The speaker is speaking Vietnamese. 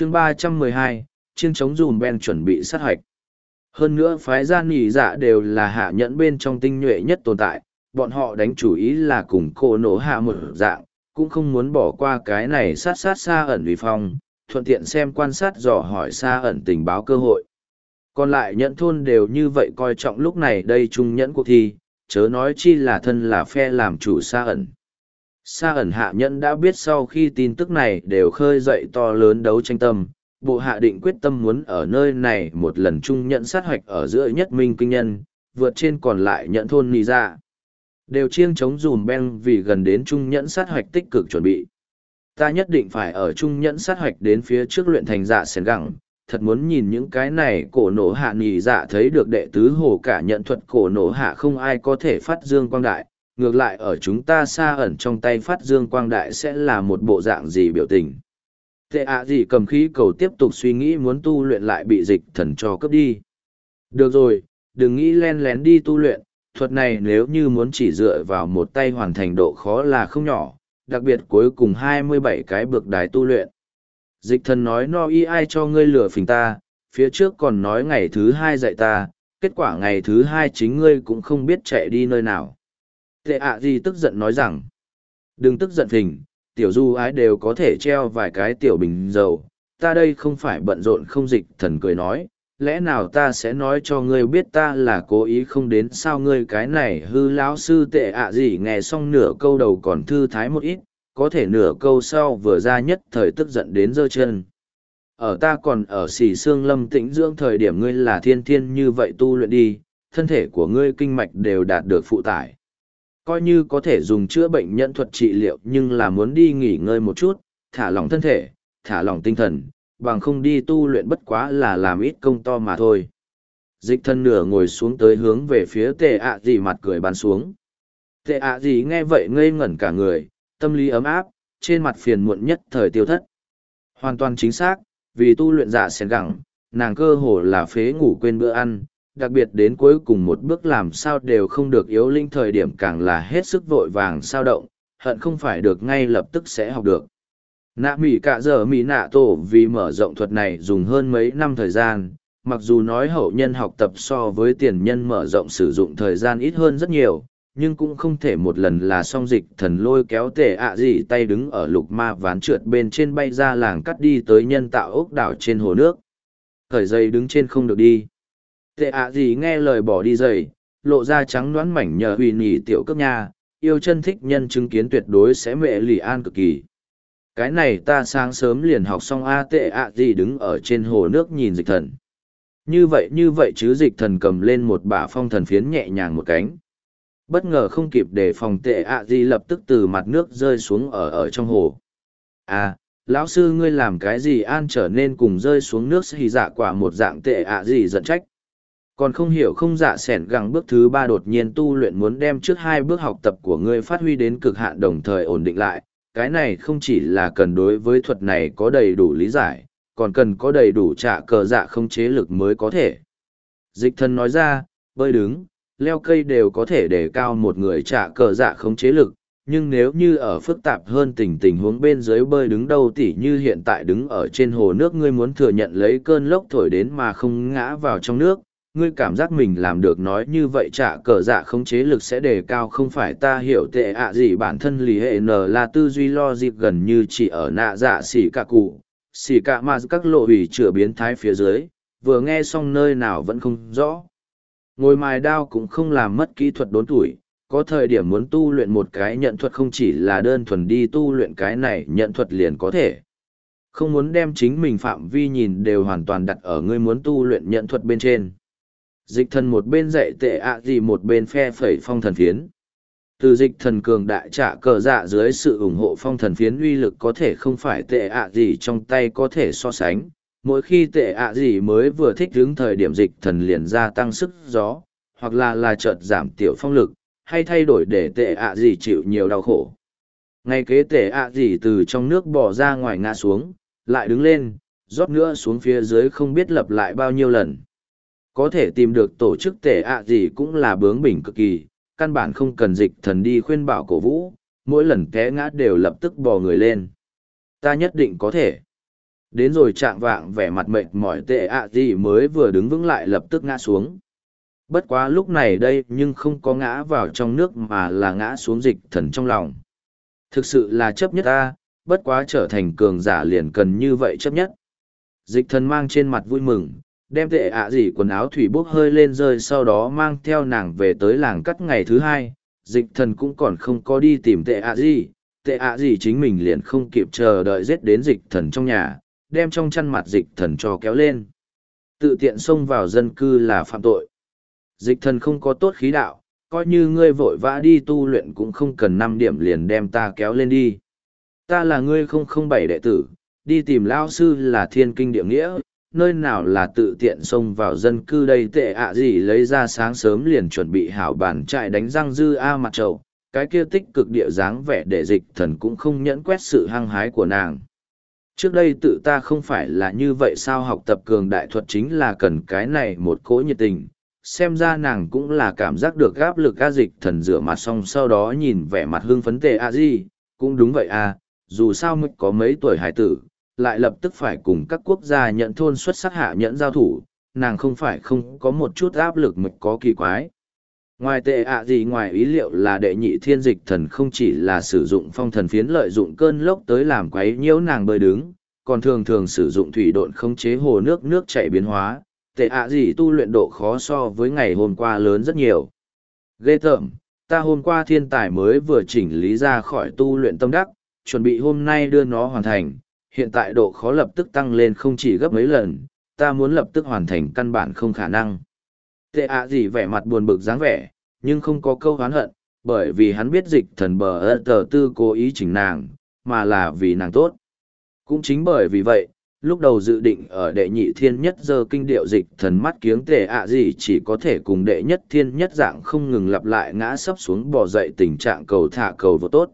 chương ba trăm mười hai, chiêng chống dùm ben chuẩn bị sát hạch. Hơn nữa phái gia nỉ dạ đều là hạ nhẫn bên trong tinh nhuệ nhất tồn tại, bọn họ đánh chủ ý là cùng cô nổ hạ một dạng, cũng không muốn bỏ qua cái này sát sát xa ẩn vì phong, thuận tiện xem quan sát dò hỏi xa ẩn tình báo cơ hội. Còn lại nhẫn thôn đều như vậy coi trọng lúc này đây trung nhẫn cuộc thi, chớ nói chi là thân là phe làm chủ xa ẩn. Sa ẩn hạ nhẫn đã biết sau khi tin tức này đều khơi dậy to lớn đấu tranh tâm bộ hạ định quyết tâm muốn ở nơi này một lần chung nhận sát hoạch ở giữa nhất minh kinh nhân, vượt trên còn lại nhận thôn nì ra. Dạ. Đều chiêng chống dùm beng vì gần đến Chung nhẫn sát hoạch tích cực chuẩn bị. Ta nhất định phải ở Chung nhẫn sát hoạch đến phía trước luyện thành dạ sến gẳng, thật muốn nhìn những cái này cổ nổ hạ nì dạ thấy được đệ tứ hồ cả nhận thuật cổ nổ hạ không ai có thể phát dương quang đại, ngược lại ở chúng ta xa ẩn trong tay phát dương quang đại sẽ là một bộ dạng gì biểu tình. Tệ ạ gì cầm khí cầu tiếp tục suy nghĩ muốn tu luyện lại bị dịch thần cho cướp đi. Được rồi, đừng nghĩ len lén đi tu luyện, thuật này nếu như muốn chỉ dựa vào một tay hoàn thành độ khó là không nhỏ, đặc biệt cuối cùng hai mươi bảy cái bậc đài tu luyện. Dịch thần nói no y ai cho ngươi lừa phình ta, phía trước còn nói ngày thứ hai dạy ta, kết quả ngày thứ hai chính ngươi cũng không biết chạy đi nơi nào tệ ạ gì tức giận nói rằng đừng tức giận thình. tiểu du ái đều có thể treo vài cái tiểu bình dầu, ta đây không phải bận rộn không dịch thần cười nói, lẽ nào ta sẽ nói cho ngươi biết ta là cố ý không đến sao ngươi cái này hư lão sư tệ ạ gì nghe xong nửa câu đầu còn thư thái một ít, có thể nửa câu sau vừa ra nhất thời tức giận đến giơ chân. Ở ta còn ở xỉ xương lâm tĩnh dưỡng thời điểm ngươi là thiên thiên như vậy tu luyện đi, thân thể của ngươi kinh mạch đều đạt được phụ tải coi như có thể dùng chữa bệnh nhân thuật trị liệu nhưng là muốn đi nghỉ ngơi một chút, thả lỏng thân thể, thả lỏng tinh thần, bằng không đi tu luyện bất quá là làm ít công to mà thôi. Dịch thân nửa ngồi xuống tới hướng về phía tệ ạ gì mặt cười bắn xuống. Tệ ạ gì nghe vậy ngây ngẩn cả người, tâm lý ấm áp, trên mặt phiền muộn nhất thời tiêu thất. Hoàn toàn chính xác, vì tu luyện giả sen gẳng, nàng cơ hồ là phế ngủ quên bữa ăn, đặc biệt đến cuối cùng một bước làm sao đều không được yếu linh thời điểm càng là hết sức vội vàng sao động, hận không phải được ngay lập tức sẽ học được. Nạ mỉ cả giờ mỉ nạ tổ vì mở rộng thuật này dùng hơn mấy năm thời gian, mặc dù nói hậu nhân học tập so với tiền nhân mở rộng sử dụng thời gian ít hơn rất nhiều, nhưng cũng không thể một lần là song dịch thần lôi kéo tể ạ gì tay đứng ở lục ma ván trượt bên trên bay ra làng cắt đi tới nhân tạo ốc đảo trên hồ nước. Thời dây đứng trên không được đi tệ ạ gì nghe lời bỏ đi giày lộ ra trắng đoán mảnh nhờ hủy nỉ tiểu cấp nha, yêu chân thích nhân chứng kiến tuyệt đối sẽ mệ lì an cực kỳ. Cái này ta sáng sớm liền học xong a tệ ạ gì đứng ở trên hồ nước nhìn dịch thần. Như vậy như vậy chứ dịch thần cầm lên một bả phong thần phiến nhẹ nhàng một cánh. Bất ngờ không kịp để phòng tệ ạ gì lập tức từ mặt nước rơi xuống ở ở trong hồ. À lão sư ngươi làm cái gì an trở nên cùng rơi xuống nước xì dạ quả một dạng tệ ạ gì giận trách? Còn không hiểu không dạ sẻn gẳng bước thứ ba đột nhiên tu luyện muốn đem trước hai bước học tập của ngươi phát huy đến cực hạn đồng thời ổn định lại. Cái này không chỉ là cần đối với thuật này có đầy đủ lý giải, còn cần có đầy đủ trả cờ dạ không chế lực mới có thể. Dịch thân nói ra, bơi đứng, leo cây đều có thể để cao một người trả cờ dạ không chế lực, nhưng nếu như ở phức tạp hơn tình tình huống bên dưới bơi đứng đâu tỉ như hiện tại đứng ở trên hồ nước ngươi muốn thừa nhận lấy cơn lốc thổi đến mà không ngã vào trong nước ngươi cảm giác mình làm được nói như vậy trả cờ dạ khống chế lực sẽ đề cao không phải ta hiểu tệ ạ gì, bản thân lì hệ n là tư duy lo dịp gần như chỉ ở nạ dạ xỉ cả cụ, xỉ cả mà các lộ hủy chữa biến thái phía dưới, vừa nghe xong nơi nào vẫn không rõ. Ngồi mài đao cũng không làm mất kỹ thuật đốn tuổi, có thời điểm muốn tu luyện một cái nhận thuật không chỉ là đơn thuần đi tu luyện cái này nhận thuật liền có thể. Không muốn đem chính mình phạm vi nhìn đều hoàn toàn đặt ở ngươi muốn tu luyện nhận thuật bên trên dịch thần một bên dạy tệ ạ gì một bên phe phẩy phong thần phiến. Từ dịch thần cường đại trả cờ dạ dưới sự ủng hộ phong thần phiến uy lực có thể không phải tệ ạ gì trong tay có thể so sánh. Mỗi khi tệ ạ gì mới vừa thích đứng thời điểm dịch thần liền gia tăng sức gió, hoặc là là chợt giảm tiểu phong lực, hay thay đổi để tệ ạ gì chịu nhiều đau khổ. Ngay kế tệ ạ gì từ trong nước bỏ ra ngoài ngã xuống, lại đứng lên, rót nữa xuống phía dưới không biết lập lại bao nhiêu lần có thể tìm được tổ chức tệ ạ gì cũng là bướng bỉnh cực kỳ, căn bản không cần dịch thần đi khuyên bảo cổ vũ, mỗi lần té ngã đều lập tức bò người lên. Ta nhất định có thể. Đến rồi trạng vạng vẻ mặt mệt mỏi tệ ạ gì mới vừa đứng vững lại lập tức ngã xuống. Bất quá lúc này đây nhưng không có ngã vào trong nước mà là ngã xuống dịch thần trong lòng. Thực sự là chấp nhất ta, bất quá trở thành cường giả liền cần như vậy chấp nhất. Dịch thần mang trên mặt vui mừng, đem tệ ạ à quần áo thủy bốc hơi lên rơi sau đó mang theo nàng về tới làng cắt ngày thứ hai. Dịch thần cũng còn không có đi tìm tệ ạ à gì, tệ ạ à gì chính mình liền không kịp chờ đợi giết đến dịch thần trong nhà, đem trong chăn mặt dịch thần cho kéo lên. Tự tiện xông vào dân cư là phạm tội. Dịch thần không có tốt khí đạo, coi như ngươi vội vã đi tu luyện cũng không cần năm điểm liền đem ta kéo lên đi. Ta là ngươi không không bảy đệ tử, đi tìm lao sư là thiên kinh địa nghĩa, nơi nào là tự tiện xông vào dân cư đây tệ ạ gì lấy ra sáng sớm liền chuẩn bị hảo bản trại đánh răng dư A mặt trầu, cái kia tích cực địa dáng vẻ để dịch thần cũng không nhẫn quét sự hăng hái của nàng. Trước đây tự ta không phải là như vậy sao học tập cường đại thuật chính là cần cái này một cỗ nhiệt tình, xem ra nàng cũng là cảm giác được gáp lực a dịch thần rửa mặt xong sau đó nhìn vẻ mặt hưng phấn tệ a gì. Cũng đúng vậy à dù sao mới có mấy tuổi hải tử lại lập tức phải cùng các quốc gia nhận thôn xuất sắc hạ nhẫn giao thủ nàng không phải không có một chút áp lực mực có kỳ quái ngoài tệ ạ gì ngoài ý liệu là đệ nhị thiên dịch thần không chỉ là sử dụng phong thần phiến lợi dụng cơn lốc tới làm quấy nhiễu nàng bơi đứng còn thường thường sử dụng thủy độn khống chế hồ nước nước chảy biến hóa tệ ạ gì tu luyện độ khó so với ngày hôm qua lớn rất nhiều. Ghê tởm, ta hôm qua thiên tài mới vừa chỉnh lý ra khỏi tu luyện tâm đắc, chuẩn bị hôm nay đưa nó hoàn thành, hiện tại độ khó lập tức tăng lên không chỉ gấp mấy lần, ta muốn lập tức hoàn thành căn bản không khả năng. Tệ ạ gì vẻ mặt buồn bực dáng vẻ, nhưng không có câu hán hận, bởi vì hắn biết dịch thần bờ ơ tờ tư cố ý chỉnh nàng, mà là vì nàng tốt. Cũng chính bởi vì vậy, lúc đầu dự định ở đệ nhị thiên nhất giờ kinh điệu dịch thần mắt kiếng tề ạ gì chỉ có thể cùng đệ nhất thiên nhất dạng không ngừng lặp lại ngã sấp xuống bỏ dậy tình trạng cầu thả cầu vô tốt.